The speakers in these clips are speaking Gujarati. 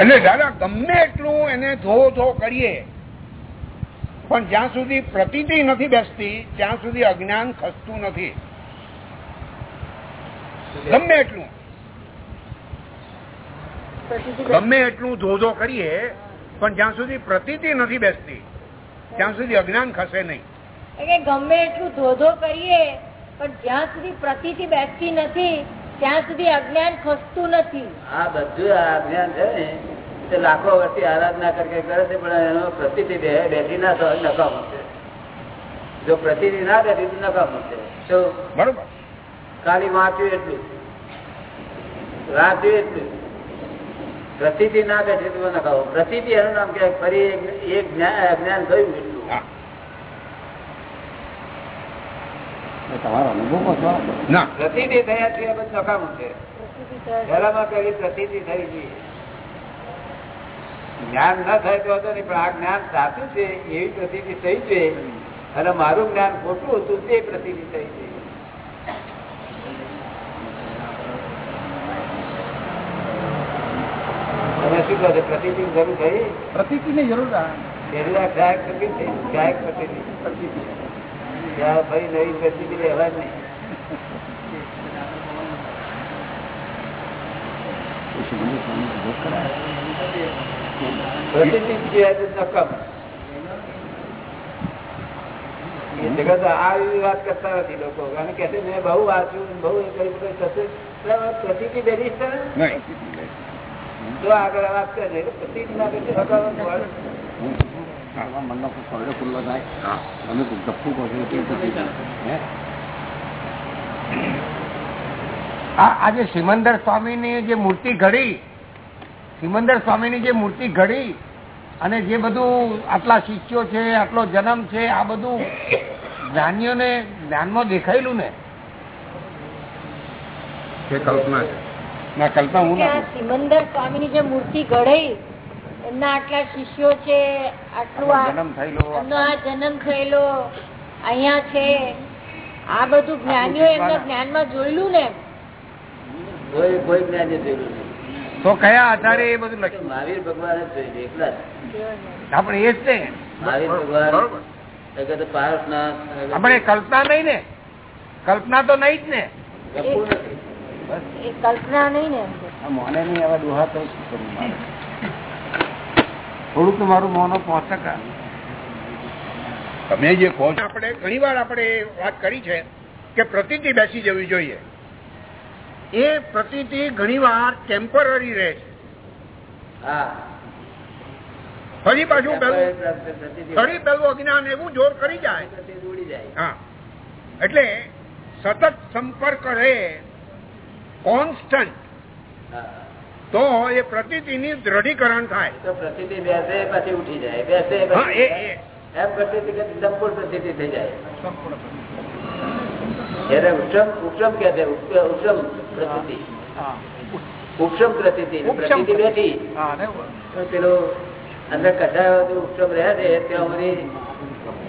એટલે દાદા ગમે એટલું એને ધો ધો કરીએ પણ જ્યાં સુધી પ્રતીતિ નથી બેસતી ત્યાં સુધી અજ્ઞાન ખસતું નથી. ગમે એટલું. ગમે એટલું ધોધો કરીએ પણ જ્યાં સુધી પ્રતીતિ નથી બેસતી ત્યાં સુધી અજ્ઞાન ખસે નહીં. એટલે ગમે એટલું ધોધો કરીએ પણ જ્યાં સુધી પ્રતિથી બેસતી નથી ત્યાં સુધી અજ્ઞાન ખસતું નથી. આ બધું અજ્ઞાન છે ને તે લાખો વર્ષથી આરાધના કરે છે પણ એનો પ્રતિથી બેઠી ના નકામું છે જો પ્રતિથી ના બેઠી તો નકામું છે તો બરોબર. ખાલી વાંચ્યું એટલું. વાંચ્યું એટલું. પ્રતિથી ના બેઠી તો નકામો પ્રતિથી એનું નામ કે ફરી એક- જ્ઞાન થયું ગયું એટલું તમારો અનુભવ પ્રતિથી થયા છે નકામું છે. પહેલામાં પેલી પ્રતિથી થઈ ગઈ જ્ઞાન ના થાય તો વાંધો નહીં પણ આ જ્ઞાન સાચું છે એવી પ્રતિતિ થઈ છે. અને મારું જ્ઞાન ખોટું હતું તે પ્રતિતિ થઈ છે. તમે શું કહો છો પ્રતિતિ જરૂર થઈ? પ્રતિની જરૂર કેટલા ગાયક પ્રતિ થઈ ગાયક પ્રતિતિ. ભાઈ નવી પ્રતિતિ રહેવા જ નહીં. પ્રતિતિ જગત વાત કરતા નથી લોકો. અને કે મેં બહુ વાંચ્યું બહુ ને? આગળ વાત કરે ના. મનનો ખુલ્લો થાય? કહો આજે સિમંદર સ્વામીની જે મૂર્તિ ઘડી સિમંદર સ્વામીની જે મૂર્તિ ઘડી અને જે બધું આટલા શિષ્યો છે આટલો જન્મ છે આ બધું જ્ઞાનીઓને જ્ઞાનમાં દેખાયેલું ને? કલ્પના ના કલ્પના હું સિમંદર સ્વામીની જે મૂર્તિ ઘડાઈ એમના આટલા શિષ્યો છે આટલું આ જન્મ થયેલો એમનો આ જન્મ થયેલો અહિયાં છે આ બધું જ્ઞાનીઓ એમના જ્ઞાનમાં જોયેલું ને કોઈ કોઈ જ્ઞાની જોયેલું તો કયા આધારે એ બધું લખ્યું? મહાવીર ભગવાન જ એકલા આપણે એ જ ને. મહાવીર ભગવાન બરોબર. આપણે કલ્પના નહીં ને. કલ્પના તો નહીં જ ને. કલ્પના નહીં ને. મોને નહીં આવા દોહા તો શું કરવું થોડુંક મારું મોનો પાંચ તમે જે કહો આપણે ઘણી વાર આપણે વાત કરી છે કે પ્રતિતિ બેસી જવી જોઈએ. એ પ્રતિતિ ઘણી વાર ટેમ્પરરી રહે છે. ફરી પાછું ફરી પેલું અજ્ઞાન એવું જોર કરી જાય. હા. એટલે સતત સંપર્ક રહે કોન્સ્ટન્ટ તો એ પ્રતિતિની દ્રઢીકરણ થાય. તો પ્રતિતિ બેસે પછી ઉઠી જાય. બેસે હા પછી એ એ એમ પ્રતિથી સંપૂર્ણ પ્રતિથી થઈ જાય. એને ઉત્તમ ઉત્તમ કે છે ઉત્ત- ઉત્તમ ઉપશમ પ્રતિથી ઉપશમ બેઠી. હા ને તો પેલું અંદર કઢાયો ઉપશમ રહ્યા છે ત્યાં સુધી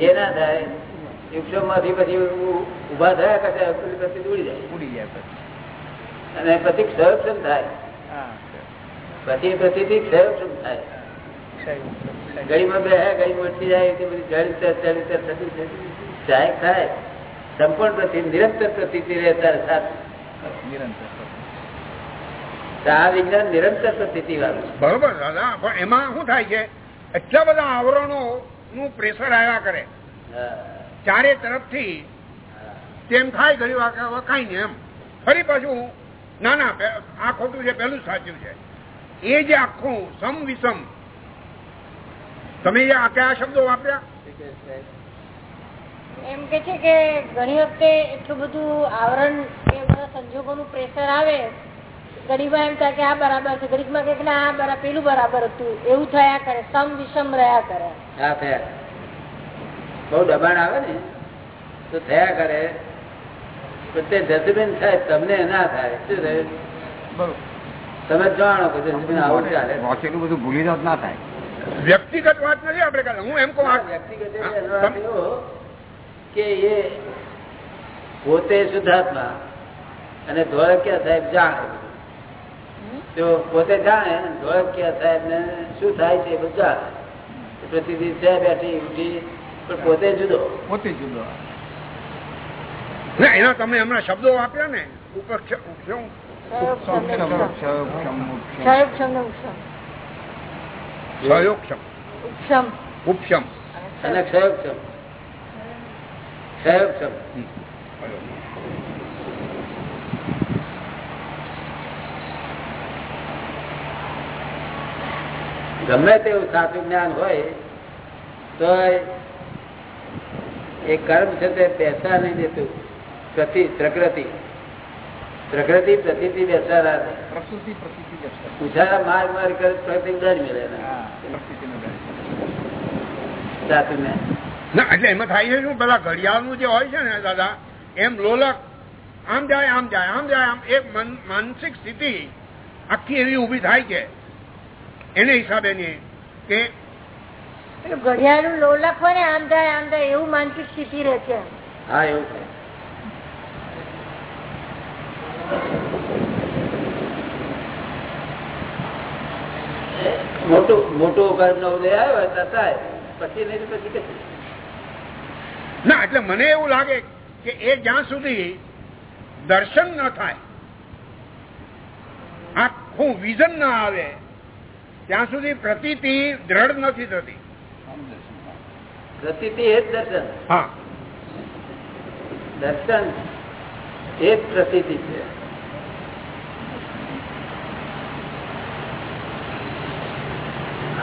એ ના થાય ઉપશમમાંથી પછી ઊભા થયા કઢાયો પેલી ઉડી જાય. ઉડી જાય અને પછી ક્ષયક્ષમ થાય. હા પછી પ્રતિથી ક્ષયક્ષમ થાય. ગળીમાં બે ગળી મળતી જાય તે બધી જળિતર જળિતર થતી જાય થાય સંપૂર્ણ પ્રતિ નિરંતર પ્રતિ રહેતા આ વિજ્ઞાન નિરંતર પ્રતિથી વાળું બરોબર દાદા પણ એમાં શું થાય છે? એટલા બધા આવરણો નું પ્રેશર આવ્યા કરે. ચારે તરફથી તેમ થાય ઘણી વાર એમ. ફરી પાછું ના ના આ ખોટું છે પેલું સાચું છે. એ જે આખું સમ વિષમ તમે જે આ કયા શબ્દો વાપર્યા? એમ કે છે કે ઘણી વખતે એટલું બધું આવરણ કે બધા સંજોગોનું પ્રેશર આવે. ગરીબમાં એમ થાય કે આ બરાબર છે. ગરીબમાં કે ના આ બરાબર પેલું બરાબર હતું. એવું થયા કરે. સમ વિષમ રહ્યા કરે. હા થયા બહુ દબાણ આવે ને? તો થયા કરે. તો તે જજમેન્ટ થાય તમને ના થાય. શું થાય? તમે જાણો કે જજમેન્ટ આવું ચાલે. વાંચેલું બધું ભૂલી જાવ ના થાય. વ્યક્તિગત વાત નથી આપણે હું એમ કહું વ્યક્તિગત કે એ પોતે શુદ્ધાત્મા અને ધોળકિયા સાહેબ જાણે. તો પોતે જાણે ધોળકિયા સાહેબ ને શું થાય છે બધું જાણે. પ્રતિદિન છે બેઠી ઉઠી પણ પોતે જુદો. પોતે જુદો. ના એના તમે હમણાં શબ્દો આપ્યા ને ઉપર સહયોગક્ષમ ઉપશમ અને ક્ષયોક્ષમ ક્ષયોક્ષમ ગમે તેવું સાચું જ્ઞાન હોય તો એ કર્મ છે તે બેસવા નહીં દેતું. પ્રતિ પ્રકૃતિ. પ્રકૃતિ ના દે. પ્રકૃતિ પ્રકૃતિ ઉછાળા માર્ગ માર કરે તો પ્રકૃતિ દંડ મળે સાચું જ્ઞાન ના એટલે એમાં થાય છે શું? પેલા ઘડિયાળનું જે હોય છે ને દાદા એમ લોલક આમ જાય આમ જાય આમ જાય આમ એક માનસિક સ્થિતિ આખી એવી ઊભી થાય છે. એને હિસાબેની કે ઘડિયાળનું લોલક હોય ને આમ જાય આમ જાય એવું માનસિક સ્થિતિ રહે છે. હા એવું છે મોટું મોટું કર્મ નો ઉદય આવ્યો પછી નહીં પછી કશું. ના એટલે મને એવું લાગે કે એ જ્યાં સુધી દર્શન ન થાય આખું વિઝન ના આવે ત્યાં સુધી પ્રતીતિ દ્રઢ નથી થતી. પ્રતીતિ એ જ દર્શન. હા. દર્શન એ જ પ્રતીતિ છે.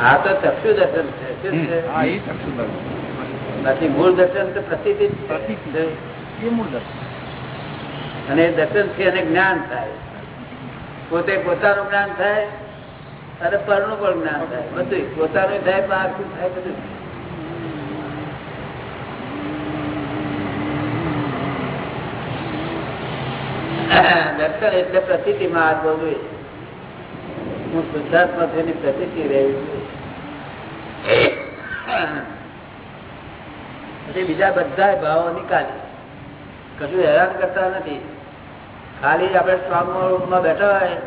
આ તો ચક્ષુ દર્શન છે. બાકી મૂળ દર્શન તો એ મૂળ દર્શન. અને દર્શનથી એને જ્ઞાન થાય. પોતે પોતાનું જ્ઞાન થાય અને પરનું પણ જ્ઞાન થાય. બધું પોતાનું થાય બહારનું થાય બધું દર્શન એટલે પ્રતિતિ માં હાથ બોલવું હું શુદ્ધાત્મા થઈને પ્રતિતિ રહેવી છું. પછી બીજા બધા ભાવો નીકાળી. કશું હેરાન કરતા નથી. ખાલી આપણે સ્ટ્રોંગ રૂમમાં બેઠા હોય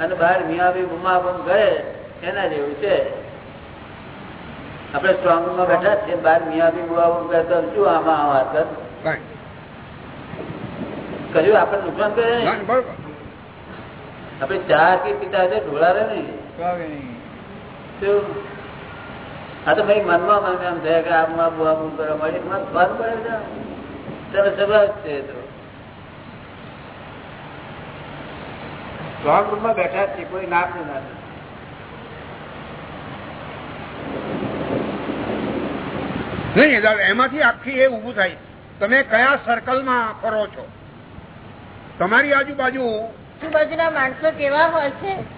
અને બહાર મિયાબી ગુમા બુમ કરે એના જેવું છે. આપણે સ્ટ્રોંગ રૂમમાં બેઠા છીએ બહાર મિયાબી ગુમા બુમ કરે તો શું આમાં આ વાત કર્યું આપણે નુકસાન કરે આપણે ચા કે પિતા છે ઢોળાવે નહીં. આ તો ભાઈ મનમાં મને એમ થયા કે આમાં બુઆ બુમ કરવા મળી મને ફર પડે છે? સ્વભાવ જ છે તો. સ્ટ્રોંગ રૂમમાં બેઠા છીએ કોઈ નામ નહીં એમાંથી આખી એ ઊભું થાય. તમે કયા સર્કલમાં ફરો છો? તમારી આજુબાજુ આજુબાજુના માણસો કેવા હોય છે?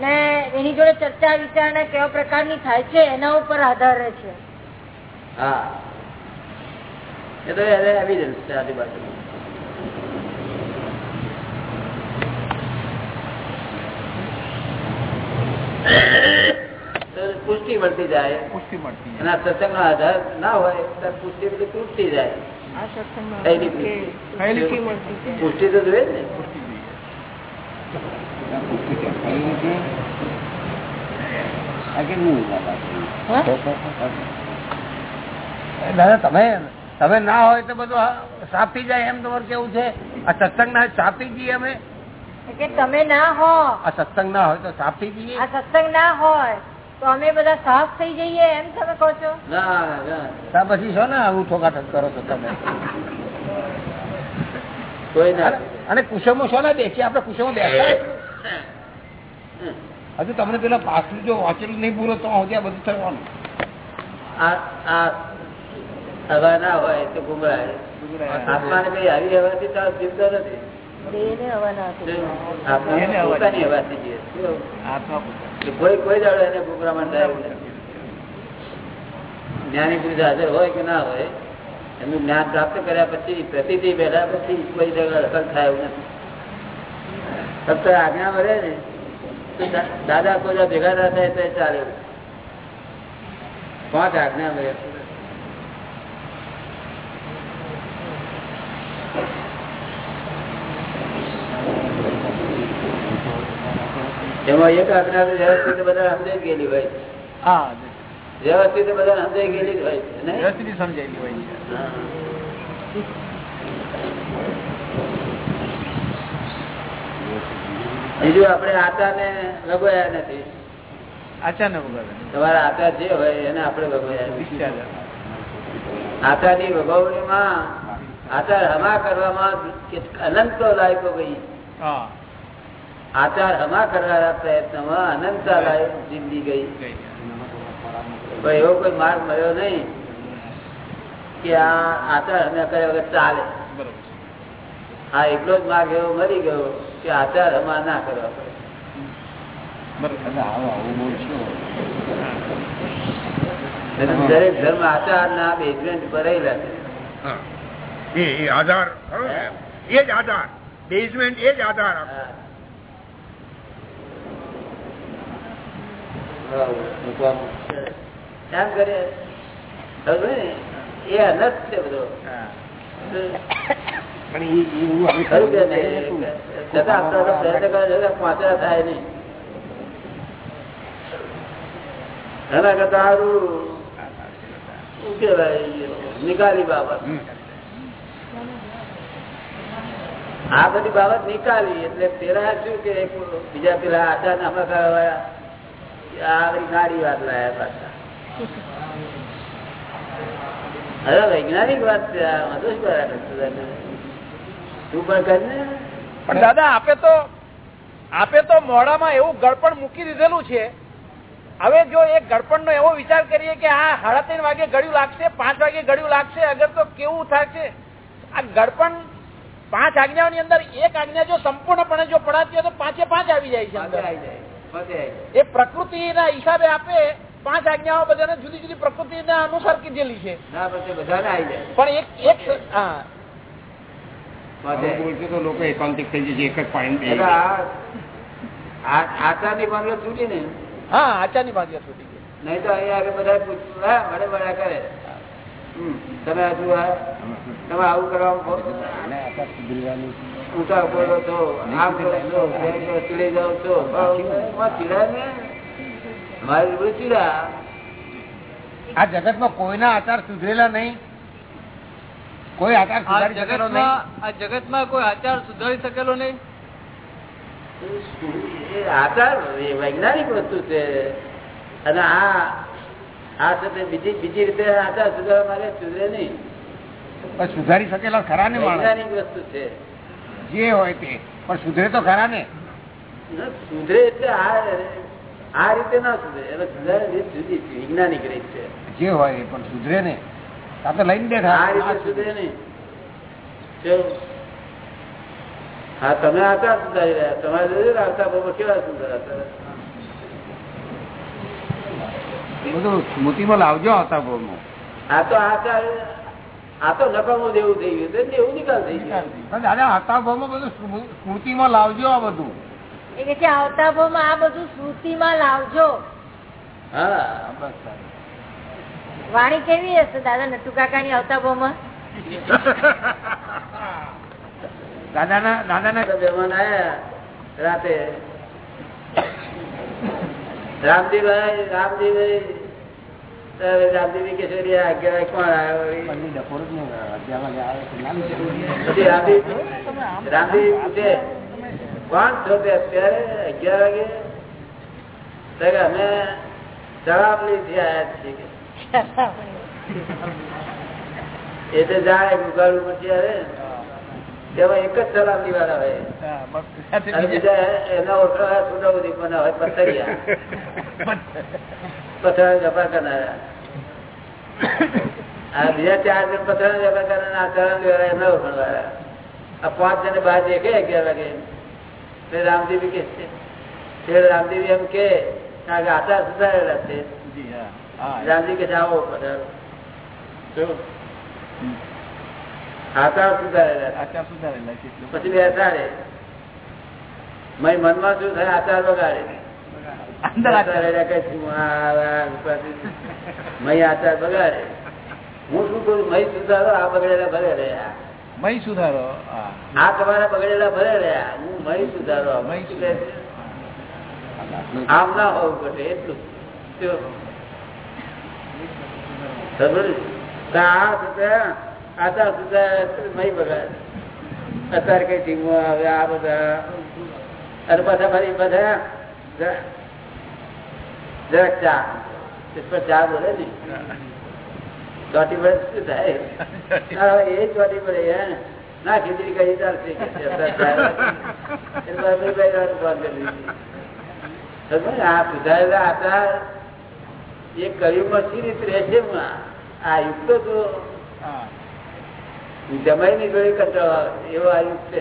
ને એની જોડે ચર્ચા વિચારણા કેવા પ્રકારની થાય છે એના ઉપર આધાર રહે છે. હા. એ તો એવિડન્સ છે આજુબાજુ. પુષ્ટિ મળતી જાય. પુષ્ટિ મળતી અને આ સત્સંગનો આધાર ના હોય તો પુષ્ટિ બધી તૂટતી જાય. આ સત્સંગમાં થયેલી પુષ્ટિ. તો જોઈએ જ હા? દાદા તમે તમે ના હોય તો બધું સાપી જાય એમ તમારું કેવું છે? આ સત્સંગ ના સાપી જઈએ અમે? કે તમે ના હો. આ સત્સંગ ના હોય તો સાપી જઈએ? આ સત્સંગ ના હોય તો અમે બધા સાફ થઈ જઈએ એમ તમે કહો છો? ના પછી છો ને આવું ઠોકાઠક કરો છો તમે? કોઈ ના અને- અને કુસુમો છો ને બેસીએ આપડે કુસુમો બેસતા હજુ તમને પેલા પાછું જો વાંચેલું નહીં પૂરો તો આ બધું થવાનું. હવા ના હોય તો ગુમરાય આત્માને કઈ આવી હવાથી જીવતો નથી. જ્ઞાની પુરુષ હાજર હોય કે ના હોય એનું જ્ઞાન પ્રાપ્ત કર્યા પછી પ્રતિથી બેઠા પછી કોઈ જગ્યા અસર થાય એવું નથી. ફક્ત આજ્ઞા મળે ને દાદા કોઈ ભેગા ના થાય તો ચાલે. પાંચ આજ્ઞા મળે. એમાં એક આજ્ઞા તો વ્યવસ્થિત બધા સમજાઈ ગયેલી હોય. હા વ્યવસ્થિત બધા સમજાઈ ગયેલી હોય? વ્યવસ્થિત સમજાયેલી હોય છે હા. બીજું આપણે આતા ને લગવાયા નથી. વગર તમારા આતા જે હોય એને આપણે. ડિસ્ચાર્જ આતાની ભગવણીમાં આચાર હમા કરવામાં અનંતો લાયકો ગઈ આચાર હમા કરવાના પ્રયત્નમાં અનંતા લાયક જિંદગી ગઈ. ભાઈ પણ એવો કોઈ માર્ગ મળ્યો નહીં કે આ આચાર હમ્યા કર્યા વગર ચાલે. આ એકલો જ માર્ગ એવો મરી ગયો. કે આચાર હમા ના કરવા પડે. દરેક ધર્મ આચાર ના બેઝમેન્ટ ભરેલા છે. એ એ આધાર એ જ આધાર. બેઝમેન્ટ એ જ આધાર એમ કરીએ. એ અનર્થ છે બધો. હા. પણ એ- ખરું કે નહીં? છતાં આપણે પ્રયત્ન કરે છે થાય નહીં. એના કરતા સારું શું નિકાલી બાબત. આ બધી બાબત નિકાલી એટલે પેલા શું કે બીજા પેલા આચાર નામા કરવા આ નારી વાત લાયા પાછા. અરે વૈજ્ઞાનિક વાત છે આ વાંધો શું કર્યા કરતો તને? તું પણ કર ને. પણ દાદા આપે તો આપે તો મોડામાં એવું ગળપણ મૂકી દીધેલું છે. હવે જો એ ગળપણ નો એવો વિચાર કરીએ કે આ સાડા ત્રણ વાગે ગળ્યું લાગશે પાંચ વાગે ગળ્યું લાગશે અગર તો કેવું થશે? આ ગળપણ પાંચ આજ્ઞાઓની અંદર એક આજ્ઞા જો સંપૂર્ણપણે જો પડાતી હોય તો પાંચે પાંચ આવી જાય છે એ પ્રકૃતિના હિસાબે આપે પાંચ આજ્ઞાઓ બધાને જુદી જુદી પ્રકૃતિના અનુસાર કીધેલી છે. પણ એક એક હા. બોલશે તો લોકો એકાંતિક થઈ જશે એક જ પાણી આ- આ- આચારની પાંગલો છૂટી ને? હા આચારની ભાગ્ય છૂટી ગઈ. નહીં તો અહીંયા આગળ બધા પૂછવું હા મળે મળ્યા કરે. તમે હજુ તમે આવું કરવામાં ઊંચા બોલો છો આમ કરો છો. ચીડી જાઓ છો એમાં ચીડાય ને? મારી ચીડા. આ જગતમાં કોઈના આચાર સુધરેલા નહીં. કોઈ આચાર સુધારી શકેલો નહીં? જગતમાં આ જગતમાં કોઈ આચાર સુધારી શકેલો નહીં? આચાર વૈજ્ઞાનિક વસ્તુ છે. અને આ આ સાથે બીજી બીજી રીતે આચાર સુધારવા માટે સુધરે નહીં. સુધારી શકેલા ખરા ને વૈજ્ઞાનિક વસ્તુ છે. જે હોય તે. પણ સુધરે તો ખરા ને? સુધરે એટલે આ આ રીતે ના સુધરે. એટલે સુધારે રીત જુદી વૈજ્ઞાનિક રીત છે. જે હોય પણ સુધરે ને? આ તો લઈને બેઠા. હા તમે આચાર સુધારી રહ્યા. તમારે આવતા બાબા કેવા સુધારા બધું સ્મૃતિમાં લાવજો આવતા ભાવમાં આ તો આ તો નકામો જેવું થઈ ગયું છે એવું નિકાલ થઈ ગયું. પણ દાદા આવતા ભાવમાં બધું સ્મૃ- સ્મૃતિમાં લાવજો આ બધું. એ કે આવતા ભાવમાં આ બધું સ્મૃતિમાં લાવજો. હા. વાણી કેવી હશે દાદા? નટુ કાકાની આવતા બહુ દાદાના દાદાના મહેમાન આયા રાતે. રામજીભાઈ રામજીભાઈ રામજીભાઈ કે છે "આ અગિયાર કોણ આવ્યો? રામજી પૂછે કોણ છો તે અત્યારે? અગિયાર વાગે? અમે જવાબલી લીધી આયા છીએ. એ તો જાય ઉગાડું પછી આવે તેમાં એક જ વાળા અને બીજા- બીજા એના ઓળખાવા છૂટા બધી પણ હોય પથરિયા. પથરા જપા કરનારા. આ બીજા ચાર જણ પથરા જપા કરનારા આ ચરણ લેવાના એમના ઓળખણવાળા આ પાંચ જણ બહાર દેખે અગિયાર વાગે તે રામદેવી કે છે. તે રામદેવી એમ કે કે આચાર સુધારેલા છે. જી, હા. રામજી કે જાઓ આવો પધારો શું? આચાર સુધારેલા છે. સુધારેલા પછી બેસાડે મય મનમાં શું થાય? આચાર બગાડે. અંદર આચાર. આચાર કઈ છું, આ, આ, પછી મય આચાર બગાડે. હું શું કરું? મય સુધારો આ બગડેલા ભલે રહ્યા. મય સુધારો આ તમારા બગડેલા ભલે રહ્યા. હું મય સુધારો. મય કહે આમ ના હોવું ઘટે એટલું જો. ખબર છે? તો આ બધા આચાર સુધાર નહીં બગાડ અત્યારે કઈ ટીમો આવે, આ બધા. અને પાછા ફરી બધા જરાક ચા. પર ચા બોલે ને. ચોટી પડે શું થાય? એ ચોટી પડે હે ના. ખીચડી કઈ ચાલશે? આ એ કયુગમાં સી રીતે રહેશે? આ યુગ તો જો જમાઈ ની જોડે કંટાળો આવે એવો આ યુગ છે?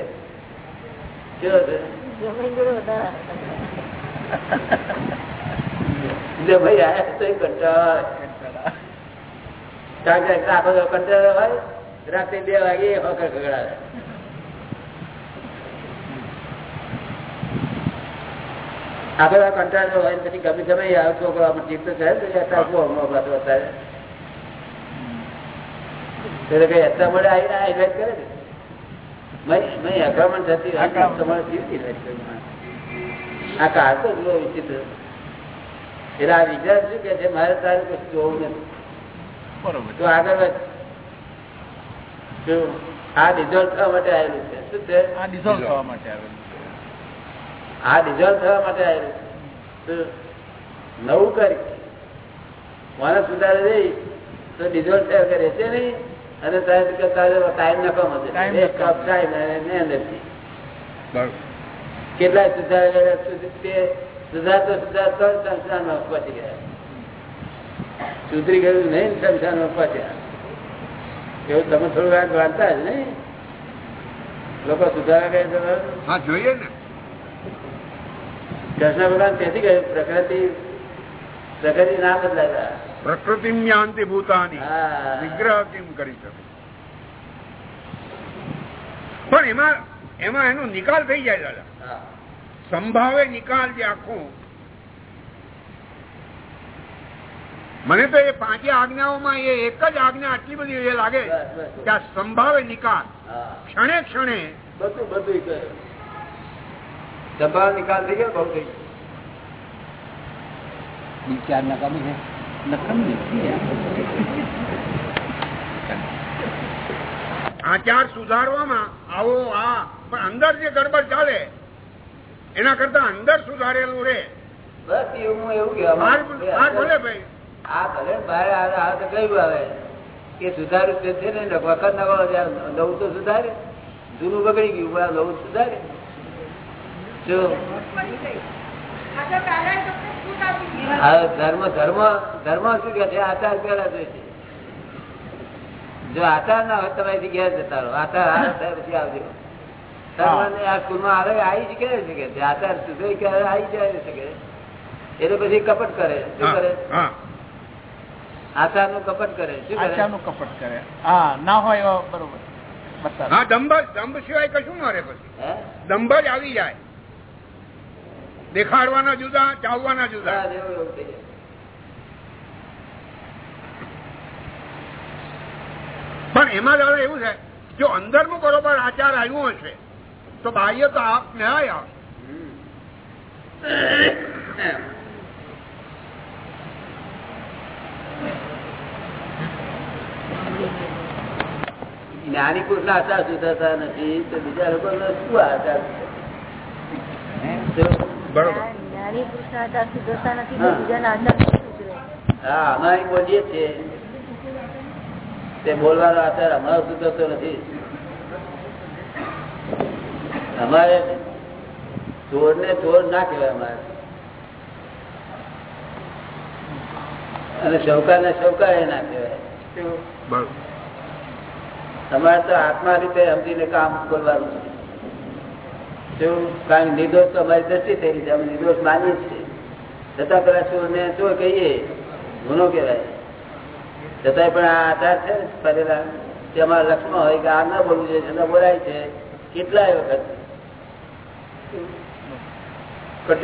જમાઈ આયા તો કંટાળો કારણ કે આખો કંટાળો હોય રાત્રે બે વાગે હોકર ખગડાવે દિવસ કંટાળો હોય પછી ગમે ગમે આવે છોકરો આપણે જીત તો થાય પછી બહુ હમણાં અત્યારે? એટલે કઈ અત્યારે મળે આવીને આ કરે આક્રમણ થતી તમારે? આ કાળ તો જુઓ વિચિત્ર. એટલે આ વિચાર શું કે છે મારે તારે કશું જોવું નથી. તો આગળ વધ. આ ડિઝોલ્વ થવા માટે આવેલું છે. શું છે? આ ડિઝોલ્વ થવા માટે આવેલું આ ડિઝોલ્વ થવા માટે આવેલું નવું કરી. માણસ સુધારે જઈ તો ડિઝોલ્વ થયા કરે છે નહીં. અને ટાઈમ એનર્જી બરોબર કેટલાય સુધારેલા તે સુધારતો સુધારતો સંસારમાં પહોંચી ગયા. સુધરી ગયું નહીં સંસારમાં પહોંચ્યા. એવું તમે થોડું જાણતા જ નહીં. લોકો સુધારા કરે હા જોઈએ ને. કૃષ્ણ ભગવાન તેથી કહ્યું પ્રકૃતિ પ્રકૃતિ ના બદલાતા. પ્રકૃતિ યાંતિ ભૂતાની. વિગ્રહ કેમ કરી શકે? પણ એમાં એમાં એનો નિકાલ થઈ જાય દાદા. સંભાવે નિકાલ જે આખો. મને તો એ પાંચે આજ્ઞાઓમાં એ એક જ આજ્ઞા આટલી બધી એ લાગે. કે આ સંભાવે નિકાલ. ક્ષણે ક્ષણે બધું બધું કહ્યું નિકાલ થઈ ગયો બહુ થઈ ગયો વિચાર નકામી છે આચાર સુધારવામાં આવો આ પણ અંદર જે ગડબડ ચાલે એના કરતા અંદર સુધારેલું રે બસ એવું હું એવું. બહાર ભલે ભાઈ. આ ભલે બહાર આવે તો કયું આવે. કે સુધાર્યું તે છે ને વખત નવો નવું તો સુધારે. જૂનું બગડી ગયું આ નવું સુધારે. આ ધર્મ ધર્મ ધર્મ શું કે છે? આચાર પેલા જોઈ છે. જો આચાર ના હોય તમારી ઘેર જતા રહો. આચાર પછી આવજો. ધર્મને આ સ્કૂલમાં આવે આવી જ ક્યારે શકે છે આચાર સુધરી ક્યારે આવી જાય શકે એટલે પછી કપટ કરે. શું કરે? હા. આચારનું કપટ કરે. શું કપટ કરે. હા ના હોય બરોબર. હા દંભ દંભ સિવાય કશું મારે પછી. દંભ જ આવી જાય. દેખાડવાના જુદા ચાવવાના જુદા. પણ એમાં દાદા એવું છે જો અંદરનું બરોબર આચાર આવ્યું હશે તો બાહ્ય તો આપ ન્યાય આવે જ્ઞાની પુરુષ ના આચાર સુધારતા નથી તો બીજા લોકો શું આચાર? બરોબર. જ્ઞાની પુરુષના સુધરતા નથી બીજાના આચાર હા અમારી બોલીએ છીએ. તે બોલવાનો આચાર અમારો સુધરતો નથી. અમારે ચોર ને ચોર ના કહેવાય અમારે. અને શૌકાર ને શૌકાર એ ના કહેવાય? તમારે તો આત્મા રીતે સમજીને કામ બોલવાનું છે? કારણ નિર્દોષ તો અમારી દ્રષ્ટિ થઈ છે અમે નિર્દોષ માનીએ છીએ. છતાં પેલા ચોર ને ચોર કહીએ ગુનો કહેવાય. છતાંય પણ આ આધાર છે ને કરેલા તે અમારા લક્ષમાં હોય કે આ ન બોલવું જોઈએ ન બોલાય છે કેટલાય વખત.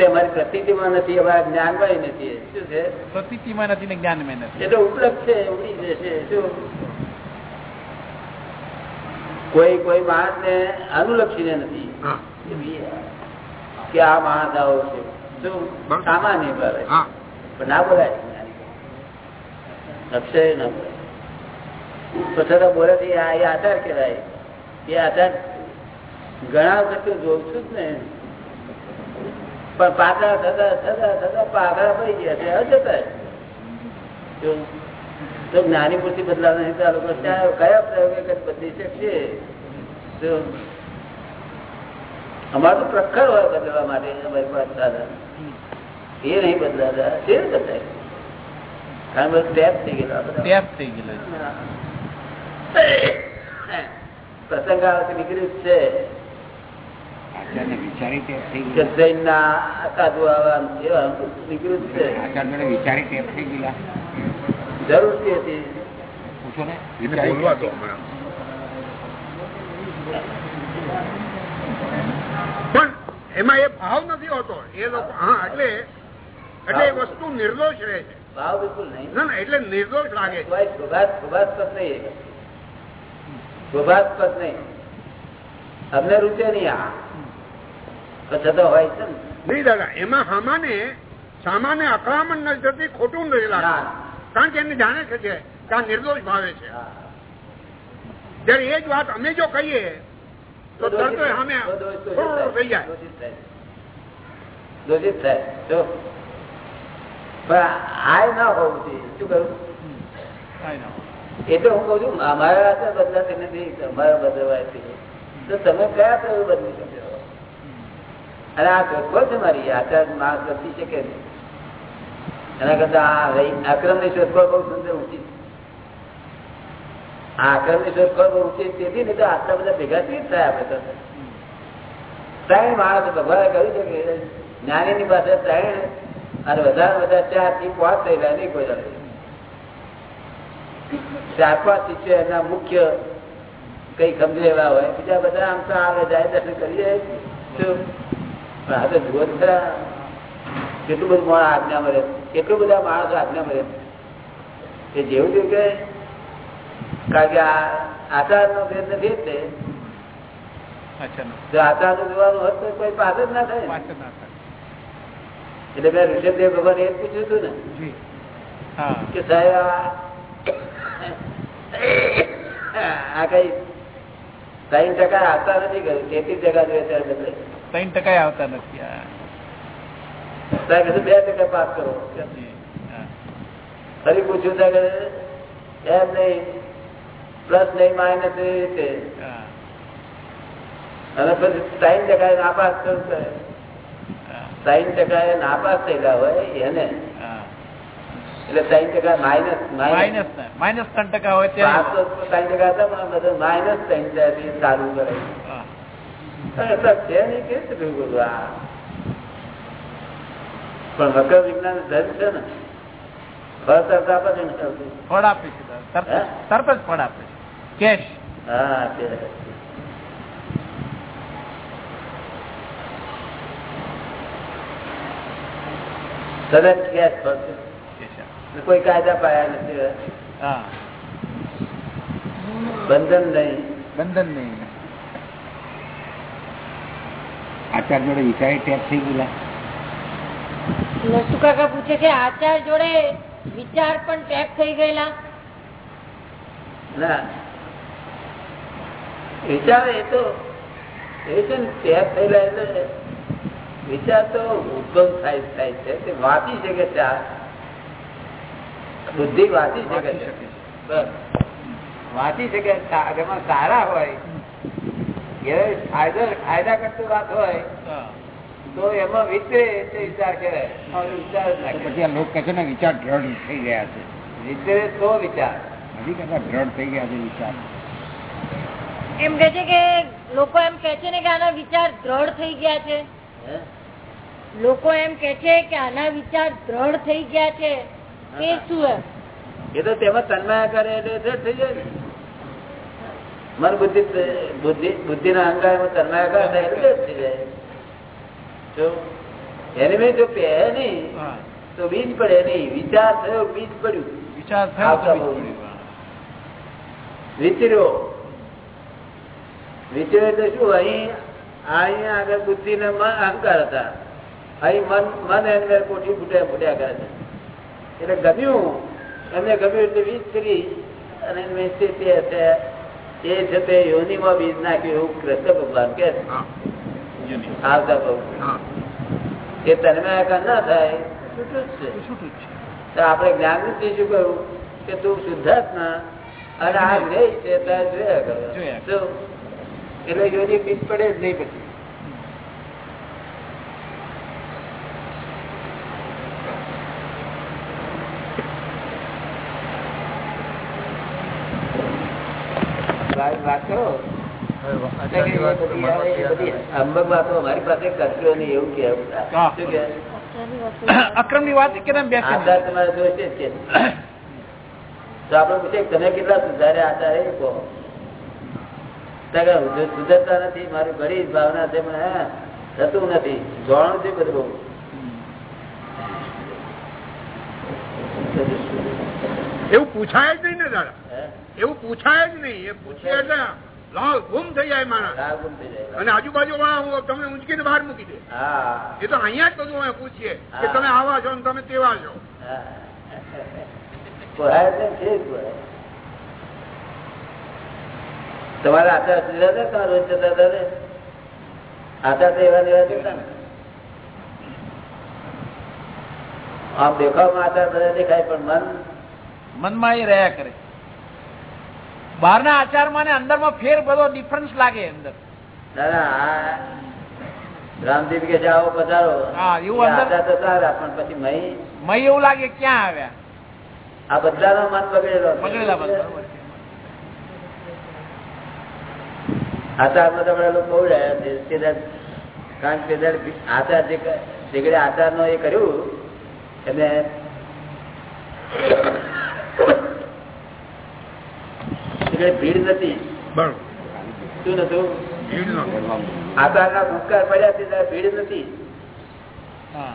અમારી પ્રતિમાં નથી અમારા જ્ઞાનમાં નથી. શું છે? પ્રતિતિમાં નથી ને જ્ઞાનમાં નથી. એ તો ઉપલબ્ધ છે ઉડી જશે. શું? કોઈ કોઈ માણસ ને અનુલક્ષીને નથી. હા. કે આ માણસ આવો છે સામાન્ય ભાવે. પણ ના બોલાય. અક્ષય ના બોલાય. બોલે છે, આ એ આધાર કહેવાય. એ આધાર ઘણા વખત જોઉં છું જ ને. પણ પાતળા થતા થતા થતા પાઘા પડી ગયા છે. જતા તો જ્ઞાની પૂરતી બદલાવ નથી તો આ લોકો કયા પ્રયોગે બદલી શકશે? અમારે પ્રખર હોય બદલવા માટે અમારી એ નહીં બદલાતા તે બદલાય કારણ બધું ટેપ થઈ ગયેલા ટેપ થઈ ગયેલો છે. પ્રસંગ આવે નીકળ્યું છે. જરૂર હતી પૂછો ને એને વિચારી બોલવા ટેપ. દો હમણાં પણ એમાં એ ભાવ નથી હોતો. એ લોકો હા એટલે એટલે એ વસ્તુ નિર્દોષ રહે છે. ભાવ બિલકુલ નહીં. ના ના એટલે નિર્દોષ લાગે છે. શોભાસ્પદ નહીં શોભાસ્પદ નહીં. અમને રૂચે નહીં આ. થતો હોય છે નહીં દાદા એમાં સામાન્ય સામાન્ય અકળામણ નજરથી ખોટું નથી લાગે કારણ કે એને જાણે છે કે આ નિર્દોષ ભાવે છે. જયારે એ જ વાત અમે જો કહીએ તો તરત સામે દોષિત થઈ જાય. દોષિત થાય. જો પણ આય ના હોવું જોઈએ. શું કરું I know. એ તો હું કઉ છું અમારા હાથે બદલાતી નથી તમારા બદલવાય છે. તો તમે કયા પ્રયોગ બદલી શકો અને આ ચોખ્ખો છે મારી આચાર માણસ બદલી શકે નહીં? એના કરતા આ રહી- આક્રમની શોધખોળ બહુ સુંદર ઊંચી છે. આ આક્રમની શોધખોળ છે. તેથી આટલા બધા ભેગા થઈ જ છે કે જ્ઞાનીની પાસે ત્રણ અને વધારે વધારે ચારથી પાંચ કોઈ દાડો. ચાર પાંચ શિષ્યો એના મુખ્ય કઈ સમજે એવા હોય, બીજા બધા આમ તો આવે, જાય, દર્શન કરી જાય પણ જુઓ કેટલું બધું માણસ આજ્ઞા મળે કેટલું બધા માણસો આજ્ઞા મળે એ જેવું થયું કે કારણ કે આચાર નો ભેદ નથી ને જો આચાર જોવાનું હોત તો કોઈ પાસે જ ના થાય. એટલે મેં ઋષભદેવ ભગવાન એ પૂછ્યું હતું ને કે સાહેબ આ કઈ ત્રણ ટકા આવતા નથી ગયું તેત્રીસ ટકા જોઈએ ત્યારે બદલે ત્રણ ટકા આવતા નથી સાહેબ બે ટકા પાસ કરો. ફરી પૂછ્યું ત્યાં એમ નહીં. પ્લસ નહીં માઇનસ એ રીતે. અને પછી સાઈન ટકા નાપાસ થયું. ત્રણ ટકા નાપાસ થયેલા હોય એને. એટલે સાઈન ટકા માઇનસ માઇનસ. માઇનસ ત્રણ ટકા હોય ત્રણ ટકા હતા પણ બધું માઇનસ સાઈન ટકાથી ચાલુ કરે. છે નહીં કે છે બધું આ? પણ વક્ર વિજ્ઞાન ધન છે ને. ફળ તરત આપે છે ફળ આપે છે તરત જ ફળ આપે છે. કેશ? હા તરત. કોઈ કાયદા પાયા નથી બંધન નહીં. બંધન નહીં. આચાર જોડે વિચારી ટેપ થઈ ગયેલા. નસુકાકા પૂછે છે આચાર જોડે વિચાર પણ ટેપ થઈ ગયેલા. ના. વિચાર એ તો એ છે ને ચેપ થયેલા એટલે વિચાર તો ઉદ્ભવ થાય થાય છે. તે વાંચી શકે છે આ. બુદ્ધિ વાંચી શકે છે. બસ. વાંચી શકે જેમાં સારા હોય એ ફાયદા ફાયદા કરતું વાત હોય તો એમાં વિતરે તે વિચાર કરે વિચાર પછી આ લોક કહે છે ને વિચાર દ્રઢ થઈ ગયા છે. વિતરે તો વિચાર. હજી કહેતા દ્રઢ થઈ ગયા છે વિચાર? એમ કે છે કે લોકો એમ કે છે ને કે આના વિચાર દ્રઢ થઈ ગયા છે. લોકો એમ કે છે કે આના વિચાર દ્રઢ થઈ ગયા છે. તે શું એમ? એ તો તેમાં તન્માયા કરે એટલે દ્રઢ થઈ જાય ને. મન બુદ્ધિ બુદ્ધિ બુદ્ધિ ના અંગારમાં તન્માયા કરે એટલે દ્રઢ થઈ જાય. જો એની મેં જો પહે નહીં હા. તો બીજ પડે નહીં. વિચાર થયો બીજ પડ્યું. વિચાર થયો. વિચર્યો વિચર્યો એટલે શું અહીં અહીંયા આગળ બુદ્ધિ ને અહંકાર હતા. અહીં મન મન એમને કોઠી ફૂટ્યા ફૂટ્યા કરે છે. એટલે ગમ્યું. એમને ગમ્યું એટલે વીજ કરી અને મેં તે તે છે એ છે તે યોનિમાં બીજ નાખ્યું એવું કૃષ્ણ ભગવાન કે આવતા હા. એ તન્મયાકાર ના થાય છૂટું જ છે. તો આપણે જ્ઞાન નથી શું કહ્યું? કે તું શુદ્ધાત્મા અને આ રે છે ત્યાં જોયા કરો. એટલે યોની બીજ પડે જ નહીં પછી વાત વાત કરો અંબક વાતો અમારી પાસે કચરો નહીં એવું કેવું હા. શું કે અક્રમની વાત કે બેસે આધાર તમારે જોઈશે જ કે તો આપણે પૂછે કે તમે કેટલા સુધારે આધાર એ કહો તો કે હું સુધરતા નથી મારી ઘણી ભાવના છે પણ થતું નથી. જોવાનું છે બધું. એવું પૂછાય જ નહીં ને દાદા એવું પૂછાય જ નહીં. એ પૂછીએ લાલ ગુમ થઈ જાય મારા. અને આજુબાજુ વાળા તમને ઊંચકીને બહાર મૂકી દે. એ તો અહીંયા જ બધું પૂછીએ કે તમે આવા છો ને તમે તેવા છો હા. પોહાય છે છે જ પોહાય. તમારા આચાર સુધરા હતા તમારા રોજ જતા હતા ને? આચાર તો એવા ને જતા ને. આમ દેખાવમાં આચાર બધા દેખાય પણ મન મનમાં એ રહ્યા કરે. બહારના આચારમાં ને અંદરમાં ફેર બધો ડિફરન્સ લાગે અંદર. રામદીપ કે જાઓ પધારો. હા, એવું આચાર તો સારા પણ પછી મય મય એવું લાગે ક્યાં આવ્યા? આ બધાનો મન બગડેલો. બગડેલા બસ બરોબર છે. આચારમાં તો લોકો બહુ રહ્યા છે કેદાર કારણ કે આચાર જે જેગડે આચારનો એ કર્યું એને ભીડ નથી. શું નતું આચારના સંસ્કાર પડ્યા છે ભીડ નથી. હા.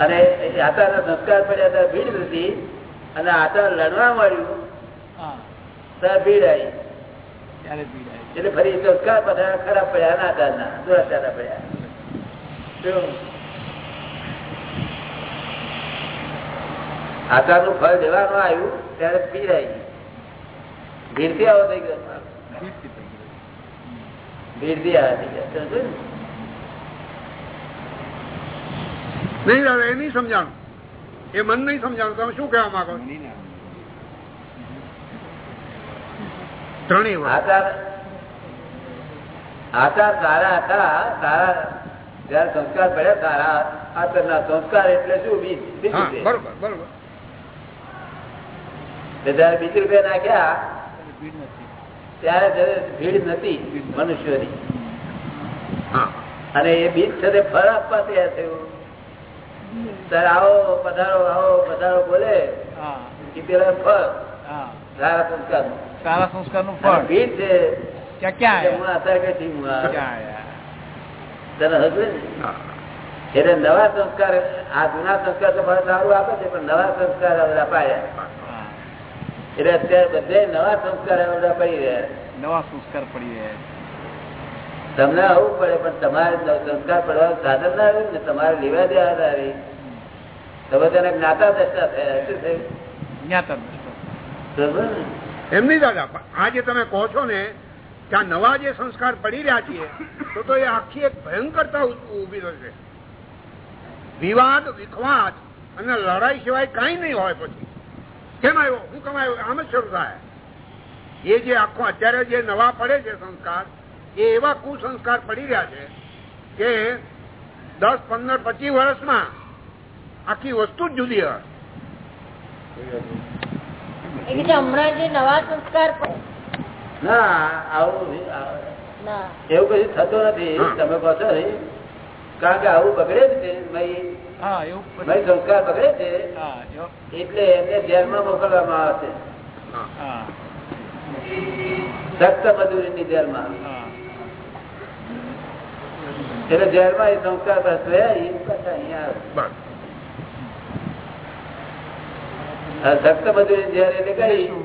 અને આચારના સંસ્કાર પડ્યા ભીડ નથી. અને આચાર લડવા મળ્યું ભીડ આવી. એટલે ફરી સંસ્કાર બધા ખરાબ પડ્યા ના આચારના દુરાચારના પડ્યા. આચારનું ફળ દેવાનું આવ્યું ત્યારે ભીડ આવી ભીડથી આવો થઈ ગયો. ભીડથી આવા થઈ ગયા. નહીં દાદા એ નહીં સમજાણું. એ મન નહીં સમજાણું. તમે શું કહેવા માંગો છો? ત્રણેય આચાર આચાર સારા હતા સારા જયારે સંસ્કાર પડ્યા સારા આચારના સંસ્કાર એટલે શું. બરોબર બરોબર. જયારે બીજ રૂપિયા નાખ્યા ભીડ નથી. ત્યારે ભીડ નથી મનુષ્યની. અને એ બીજ સાથે ફળ આપવા તૈયાર થયું. ત્યારે આવો પધારો આવો પધારો બોલે હા. એ પેલા ફળ હા. સારા સંસ્કાર સારા ફળ. છે. એટલે હજુ ને? હા. એટલે નવા સંસ્કાર આ જૂના સંસ્કાર તો ફળ સારું આપે છે પણ નવા સંસ્કાર આ બધા એટલે અત્યારે બધે નવા સંસ્કાર પડી રહ્યા. નવા સંસ્કાર પડી રહ્યા તમને આવું પડે પણ તમારે સંસ્કાર પડવાનું સાધન ના આવ્યું ને તમારે લેવા દેવા તારી આવી. તમે તેને જ્ઞાતા દશા થયા શું થયું? જ્ઞાતા દ્રષ્ટા. એમ નહીં દાદા આ જે તમે કહો છો ને ત્યાં નવા જે સંસ્કાર પડી રહ્યા છીએ, તો એ આખી એક ભયંકરતા ઊભી થશે. વિવાદ, વિખવાદ અને લડાઈ સિવાય કઈ નહીં હોય પછી. કેમ આવ્યો? હું કમાયો આમ જ શરૂ થાય. એ જે આખો અત્યારે જે નવા પડે છે સંસ્કાર, એ એવા કુસંસ્કાર પડી રહ્યા છે કે દસ, પંદર, પચીસ વર્ષમાં આખી વસ્તુ જ જુદી હોય. હમણાં જે નવા સંસ્કાર ના આવું એવું કશું થતું નથી તમે કહો છો ને કારણ કે આવું બગડે છે પછી- સંસ્કાર બગડે છે. એટલે એમને જેલમાં મોકલવામાં આવે છે. હા. સખ્ત મજૂરીની જેલમાં. હા. એટલે જેલમાં એ સંસ્કાર એ અહીંયા આવે. બસ આ સખ્ત મજૂરી જયારે એને કરીશું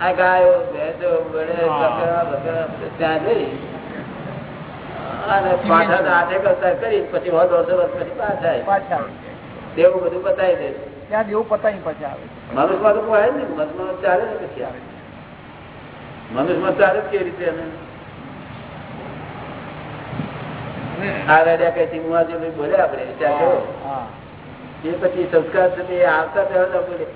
આ ગાયો ભેંસો બકરા બકરા ત્યાં જઈ અને પાછા તો આઠેક અવતાર કરી પછી સો દોઢસો વર્ષ પછી પાછા આવે. પાછા આવે. બધું બતાવી દે. ત્યાં દેવું પતાવી પછી આવે. મનુષ્યમાં તો કોઈ ને મનુષ્યમાં ચાલે ને પછી આવે. મનુષ્યમાં ચાલે કેવી રીતે એને? આ રેડિયા કઈ સિંગમાં જે ભાઈ બોલ્યા આપણે વિચાર કરો હા. એ પછી સંસ્કાર છે તે આવતા પહેલા બોલે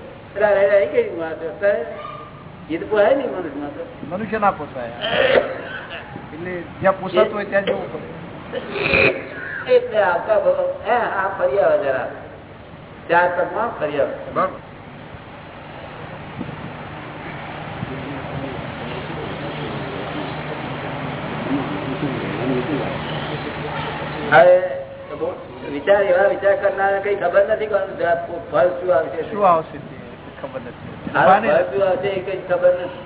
મનુષ્ય ના પોસાય. એટલે જ્યાં પોસાતું હોય ત્યાં જવું પડે. એટલે આવતા આ ફરી આવે જરા. ચાર પગમાં ફરી આવે. બરાબર. હવે વિચાર એવા વિચાર કરનાર કઈ ખબર નથી ફળ શું આવશે? શું આવશે ખબર નથી. ફળ શું આવશે એ કઈ ખબર નથી.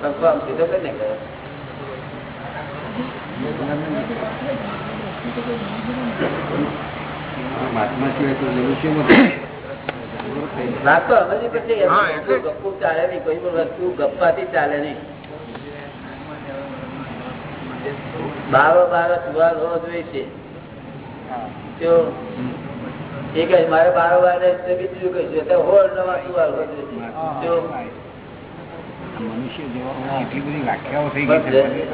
ભગવાને. કઈ નહીં કહે વાત તો સમજવી પડશે એમ હા, એટલે- ગપ્પુ ચાલે નહીં કોઈ પણ વસ્તુ ગપ્પાથી ચાલે નહીં. બારો બારો સુવાલ હોવો જોઈએ છે. જો એ કહે મારે બારો વાર બીજું કઈ હોળ નવા સુવાલ હોવો જોઈએ જો એટલી બધી વ્યાખ્યાઓ થઈ ગઈ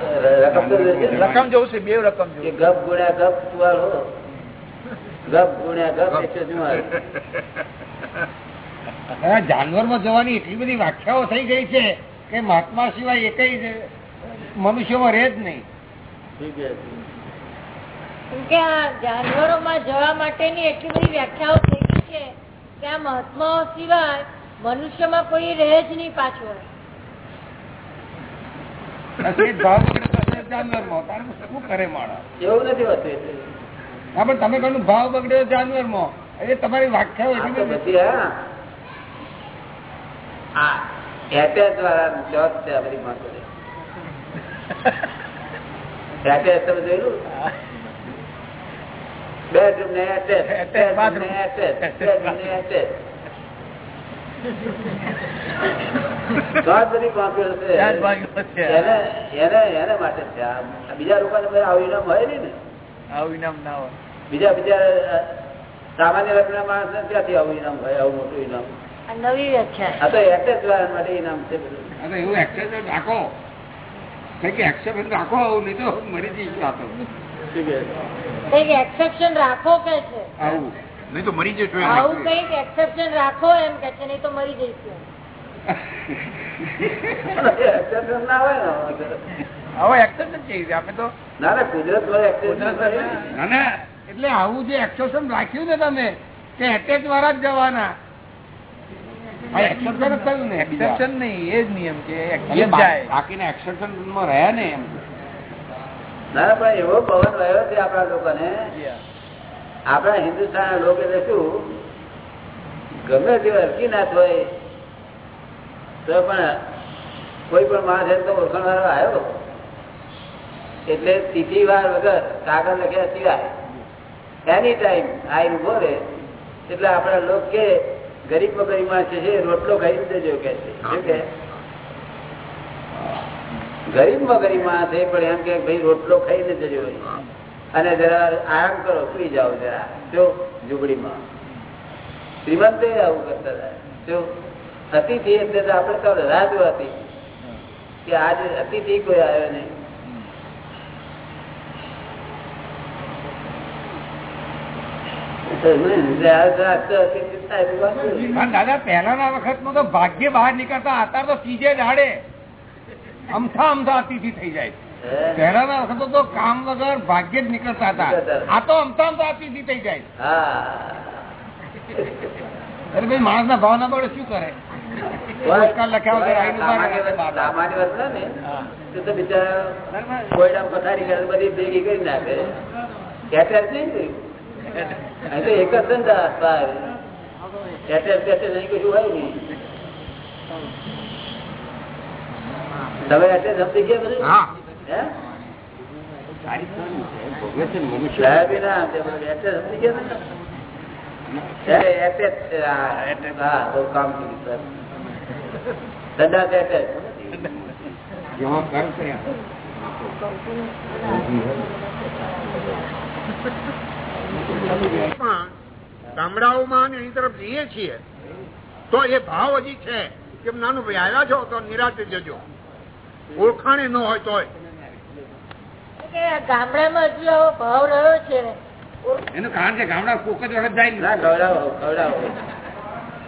રકમ તો રહેશે ને. રકમ જવું છે બે રકમ કે જવું ગપ ગુણ્યા ગપ સુવાલ હો. ગપ ગુણ્યા ગપ એકસો ચુમ્માલીસ હવે જાનવરમાં જવાની એટલી બધી વ્યાખ્યાઓ થઈ ગઈ છે કે મહાત્મા સિવાય એકઈ મનુષ્યમાં રહે જ નહીં. ઠીક છે. કેમ કે જાનવરોમાં જવા માટેની એટલી બધી વ્યાખ્યાઓ થઈ ગઈ છે કે આ મહાત્માઓ સિવાય મનુષ્યમાં કોઈ રહે જ નહીં પાછળ જોયેલું? બેડરૂમ ને એટેચ બેડરૂમ ને એટેચ બેડરૂમ ને એટેચ બીજા ને? ના બીજા બીજા સામાન્ય વર્ગના માણસ ક્યાંથી આવું ઇનામ હોય આવું મોટું ઇનામ? આ નવી વ્યાખ્યા. આ તો એટેચ વાળા માટે ઇનામ છે એવું એક્સેપ્ટ રાખો. એક્સેપ્ટ રાખો આવું નહીં તો મરી જઈશું આ તો. કંઈક એક્સેપ્શન રાખો કે છે? આવું. નહીં તો મરી જશો આવું કંઈક એક્સેપ્શન રાખો એમ કે છે નહીં તો મરી જઈશું Exception ના હોય ને હવે એક્સેપ્શન છે આપણે તો ના ના કુદરત હોય exception કુદરત હોય. હોય. ના ના. એટલે આવું જે એક્સેપ્શન રાખ્યું ને તમે તે એટેચ વાળા જ જવાના. એક્સેપ્શન થયું ને? એક્સેપ્શન નહીં એ જ નિયમ કે બાકીના એક્સેપ્શનમાં રહ્યા ને એમ. ના ના પણ એવો પવન રહ્યો છે આપણા લોકોને. આપણા હિન્દુસ્તાન લોકો શું ગમે તે અરકીનાથ હોય તો પણ કોઈ પણ માણસ તો ઓળખાણ વાળો આવ્યો. એટલે તિથિ વાર વગર કાગળ લખ્યા સિવાય એની ટાઈમ આઈ ઊભો રહે. એટલે આપણા લોક કે ગરીબ ગરીબ માણસ છે રોટલો ખાઈ દેજો કે છે. શું ગરીબમાં માણસ એ પણ એમ કે ભાઈ રોટલો ખાઈને જજો અને જરા આરામ કરો, સુઈ જાઓ જરા. જો ઝૂંપડીમાં શ્રીમંત આવું કરતા હતા. જો, અતિથિ એટલે તો આપણે તો રાહ હતી કે આજે અતિથિ કોઈ આવ્યો નહીં. દાદા, પહેલાના વખતમાં તો ભાગ્ય બહાર નીકળતા, અત્યારે તો સીજે દાડે અમથા અમથા અતિથિ થઈ જાય? પહેલાના વખતો તો કામ વગર ભાગ્ય જ નીકળતા હતા. આ તો અમથા અમથા અતિથિ થઈ જાય અરે ભાઈ માણસ ના ભાવના બળે શું કરે? એક જ ધંધા કશું હોય નહીં. ધંધા એટલે સમજી ગયા બધું? હા. ગામડાઓમાં ને એની તરફ જઈએ છીએ તો એ ભાવ હજી છે. કે નાનું ભાઈ આવ્યા છો તો નિરાતે જજો. ઓળખાણે ન હોય તોય. ગામડામાં હજુ ભાવ રહ્યો છે. એનું કારણ છે ગામડા કોક જ વખત જાય ખવડાવો ખવડાવો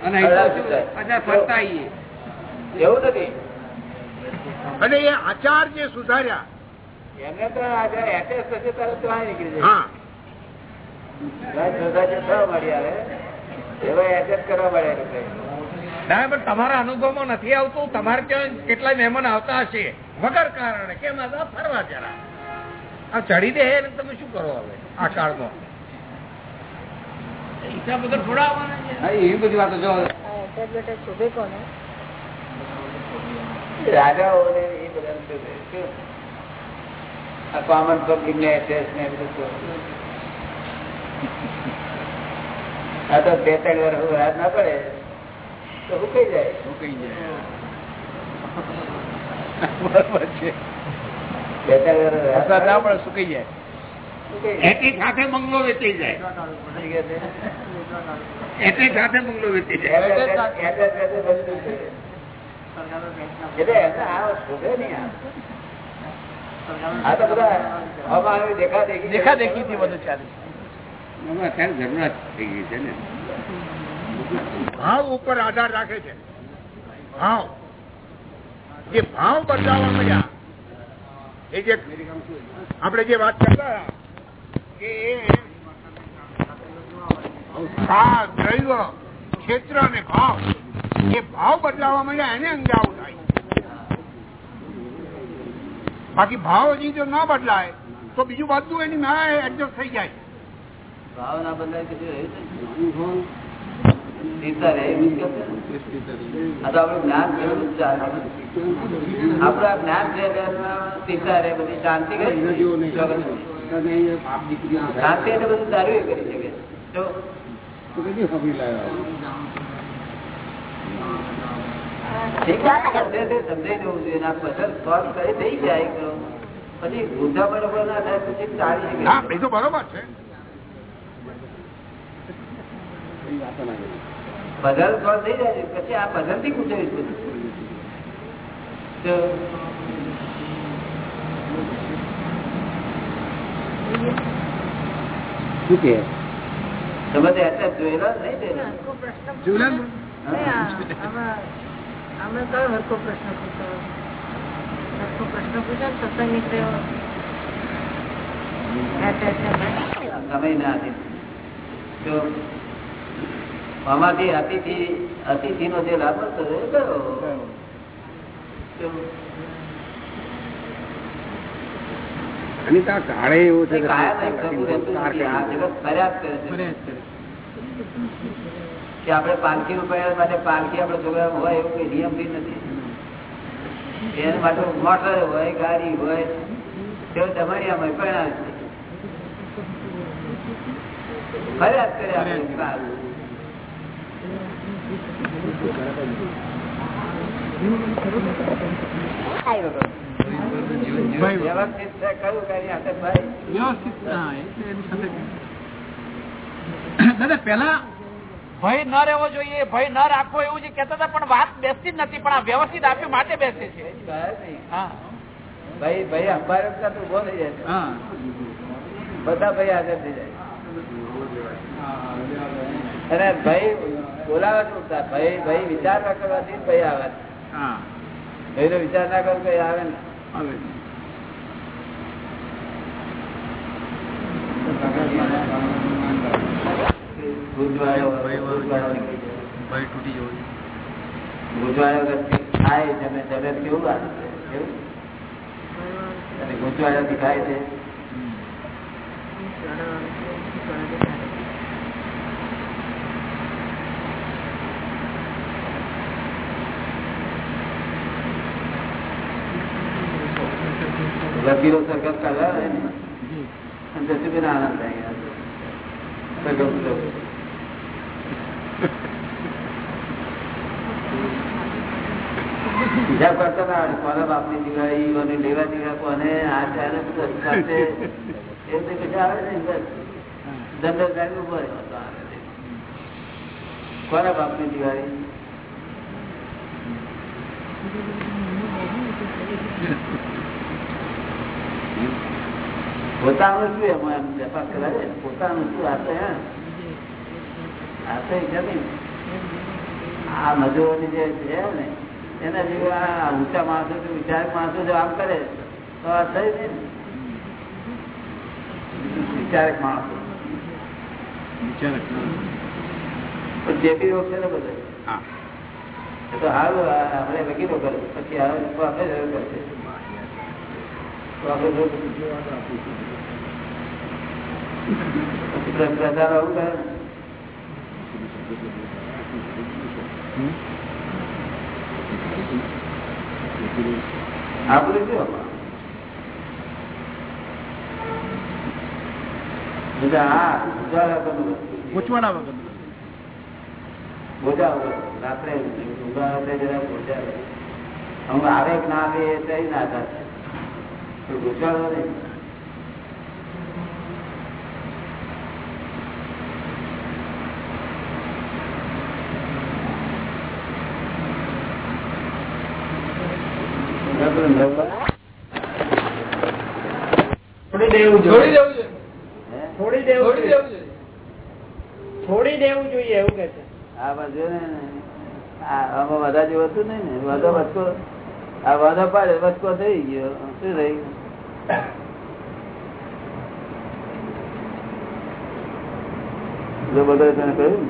અને તો ફરતા એવું નથી. અને એ આચાર જે સુધાર્યા એમને તો આજે એટેચ થશે તરત તો નીકળી જાય. હા. રાત થવા મળી એવા એટેચ કરવા મળ્યા. ના પણ તમારા અનુભવમાં નથી આવતું. તમારે ત્યાં કેટલાય મહેમાન આવતા હશે. વગર કારણે. કેમ? આવતા ફરવા જરા. આ ચડી દે ને તમે શું કરો હવે? આ કાળમાં. હિસાબ વગર થોડા આવવાના છે. હા, એવી બધી વાતો જો બેટા શોભે કોને? રાજાઓને એ બધા કોમન પબ્લિક ને એટેચ ને? આ તો બે ત્રણ વર્ષ રાત ના પડે. તો હુકાઈ જાય. બરોબર છે. પડે સુકાઈ જાય. જાય. એકી સાથે બંગલો વેચી જાય. ઠીક સાથે બંગલો વેચી જાય. દેખા દેખી દેખા થી બધું ચાલે અત્યારે જરૂરત થઈ ગઈ છે ને. ભાવ ઉપર આધાર રાખે છે. ભાવ. જે ભાવ બદલાવા મળ્યા, એ જે આપણે જે વાત કરતા કે દ્રવ્ય ક્ષેત્ર અને ભાવ, એ ભાવ બદલાવા મળ્યા, એને અંગે આવું બાકી ભાવ હજી જો ના બદલાય, તો બીજું બધું એની ના એડજસ્ટ થઈ જાય. ભાવ ના બદલાય તો શું રહ્યું છે? ચિંતા રહે એ મુશ્કેલ છે. ને? આ તો આપણું જ્ઞાન છે પછી વૃદ્ધા બરોબર પછી ચાલી શકે. બરોબર છે. પઝલ સોલ્વ થઈ જાય પછી આ પઝલથી બધું શું કે તમે તો જોયેલા નહીં તે? અમે કયો હરકો પ્રશ્ન પૂછો? હરકો પ્રશ્ન પૂછો ને સત્સંગ વિશે સમય ના હતી આમાંથી અતિથિ અતિથિ નો જે લાભ હતો એ કયો? તો કાળે એવું છે કે આપણે પાલખી રૂપિયા માટે પાલખી આપણે છોકરા હોય એવું કોઈ નિયમ બી નથી. એના માટે મોટર હોય ગાડી હોય તેઓ તમારી આમાં પરિણામ છે. ફર્યા કરે આપણે કામ. વ્યવસ્થિત છે કયું કરી આપે ભાઈ વ્યવસ્થિત હા, એટલે એની સાથે દાદા પેલા ભય ન રહેવો જોઈએ ભય ન રાખવો એવું જે કેતા હતા પણ વાત બેસતી જ નથી પણ આ વ્યવસ્થિત આપ્યું માટે બેસે છે. હા. ભાઈ ભાઈ અંબાર ઊભો થઈ જાય. હા. બધા ભાઈ હાજર થઈ જાય. અને ભાઈ બોલાવે જ ઉઠતા ભાઈ ભાઈ વિચાર ના કરવાથી ભાઈ આવે. છે. ભાઈ નો વિચાર ના કરો ભાઈ આવે ને. ગુજવાયો ગુજવાયો નીકળી જાય. ભય તૂટી જવો ગુજવાયો વગર થાય જમે જગત કેવું લાગે છે વકીલો સરકાર કરવા આવે ને જસુબેન આનંદ થાય. સરગમ સરગમ. બીજા કરતા ના આવડે. કોના બાપની દિવાળી કોને લેવા દીવા કોને આ બધું સાથે એવું તો આવે ને ધંધો આવે નહીં. કોના બાપની દિવાળી પોતાનું શું એમાં? એમ વેપાર કરાવે? પોતાનું શું આ તો હે આ મજૂરોની જે છે ને એના જેવા આ ઊંચા માણસો વિચારક માણસો જો આમ કરે તો આ થઈ ને. વિચારક માણસો. જે બી રોગ છે ને બધા. તો હાલ આપણે વકીલો કરે. પછી આપણે જરૂર કરશે પ્રોફેસર પછી પ્ર- પ્રધાન આવું કરે ને. આપણું શું. પૂછવાના વગર બોજા વગર. રાત્રે ઊંઘવા રાત્રે જરા બોજા આવે ના આવે એ ના થાય નબળું. છોડી દેવું જોઈએ. એવું કે છે. આ બાજુ ને આ આમાં બધા જેવું હતું નહીં ને વાદો વચકો આ વાદો પાડે વચકો થઈ ગયો. શું થઈ ગયું? જો બધો તને કહ્યું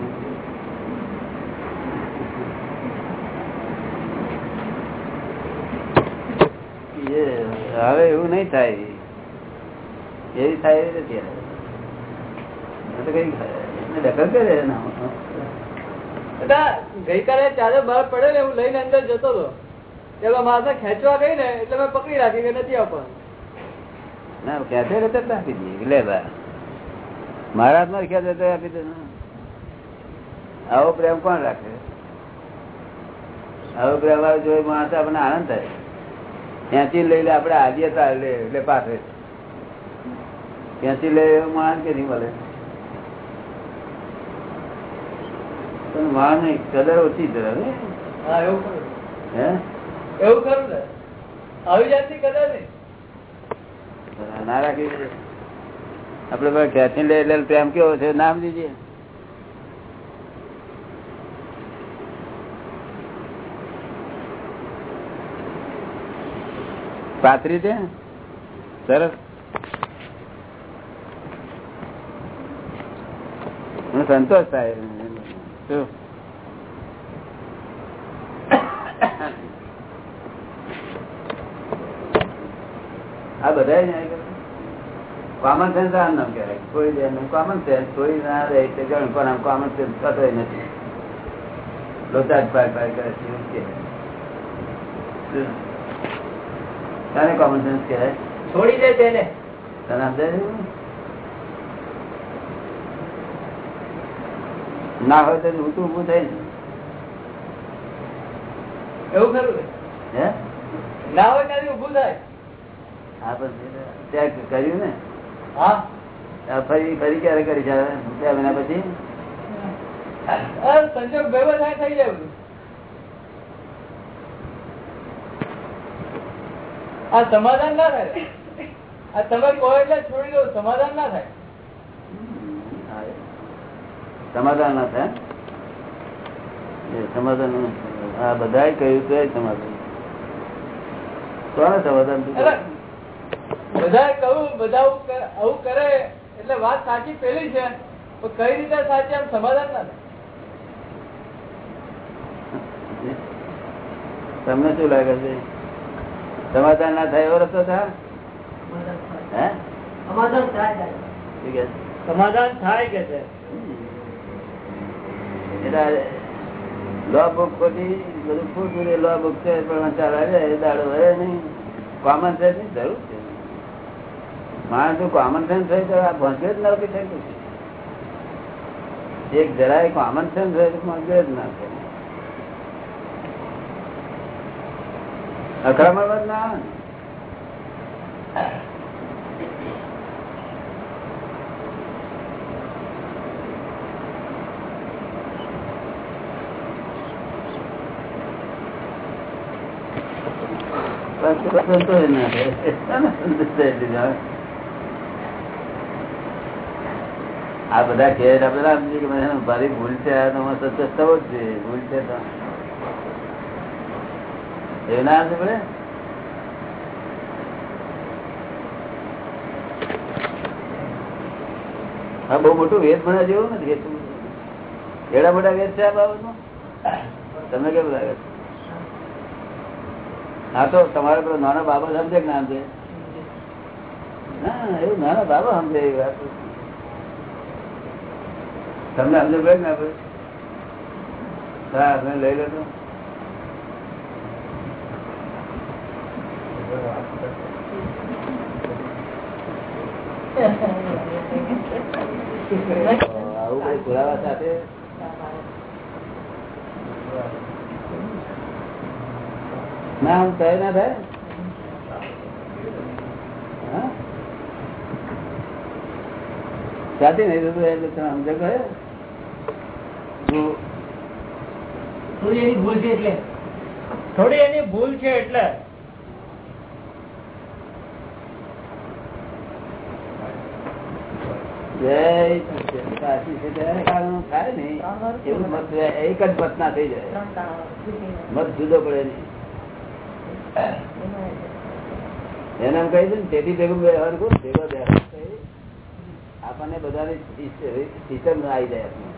હવે એવું નહીં થાય. એવી થાય એવી નથી ગઈકાલે ચારે બહાર પડે ને હું લઈને અંદર જતો હતો એટલે મારે ખેંચવા ગઈ ને એટલે મેં પકડી રાખી કે નથી આપવાનું ના ક્યાંથી રતન આપી દઈએ. લે મહારાજમાં ક્યાં જતો આપી દે. આવો પ્રેમ કોણ રાખે? આવો પ્રેમ જોઈ માણસ આપણને આનંદ થાય. ત્યાંથી લઈ લે આપડે આદ્યતા લે એટલે પાસે ત્યાંથી લઈ એવો માણસ કે નહીં મળે? પણ માણસની કદર ઓછી ધરે ને હા એવું કરું હે? એવું કરું ને? આવી જાતની કદર નહીં. ના રાખી આપડે ભાઈ ક્યાંથી લે એટલે પ્રેમ કેવો છે નામ દીજે પાથરી છે સરસ મને સંતોષ થાય શું આ બધા કોમન સેન્સ આ નામ કહેવાય. કોઈ દે કોમન સેન્સ કોઈ ના રહે તે ગણ પણ આમ કોમન સેન્સ થતો નથી. લોચા જ ભાઈ પાય કરે છે તારે કોમન સેન્સ કહેવાય? છોડી દે તેને. તને સમજાય ના હોય તો ઊંચું ઊભું થાય ને એવું ખરું હે? ના હોય ત્યાંથી ઊભું થાય. ત્યાં કર્યું ને. હા? ફરી ફરી ક્યારે કરી બે મહિના પછી? સંજોગ ભેગો થાય થઈ જાય બધું. આ સમાધાન ના થાય. આ તમે કહો એટલે છોડી દો સમાધાન ના થાય. સમાધાન ના થાય. એ સમાધાન આ બધાએ કહ્યું તો સમાધાન. કોને સમાધાન? તું કહું બધા આવું કરે- એટલે વાત સાચી પેલી છે. પણ કઈ રીતે સાચી આમ સમાધાન ના થાય. તમને શું લાગે છે? સમાધાન ના થાય એવો રસ્તો થાય? સમાધાન થાય. કે છે? એટલે લો બુક ખોટી બધું ખોટું લો બુક છે પણ ચાલે દાડો હવે નહીં. કોમન સેન્સની જરૂર છે. માણસનું કોમન સેન્સ હોય તો આ ભોંસવે જ ના થઈ ગયું એક જરાય કોમન સેન્સ હોય તો ભોંસવે જ ના થાય અકળામણ વાત ના આવે ને. સંતોષ ના થાય. સંતોષ થાય એટલે જાણે. આ બધા કે મારી ભૂલ છે ભૂલ છે એવું ના સમજ? પડે હા, બહુ મોટું વેદ ભણ્યા જેવું નથી એડા મોટા વેદ છે આ બાબતમાં? તમે કેમ લાગે છે? હા, તો તમારે પેલો નાનો બાબા સમજે કે ના એવું નાના બાબા સમજે એ વાત. તમને સમજ પડે ને હા લઈ લેતો આવું સાથે? ના હું કહે ના થાય? સાથે નહીં એટલે તમે સમજો કહે જો થોડી એની ભૂલ છે એટલે. થોડી એની ભૂલ છે એટલે. એક જ મત ના થઈ જાય. મત જુદો પડે નહીં. એને કહી દે ને તેથી ભેગું વ્યવહાર કરું ભેગો વ્યવહાર આપણને બધાની સિસ્ટમ આવી જાય.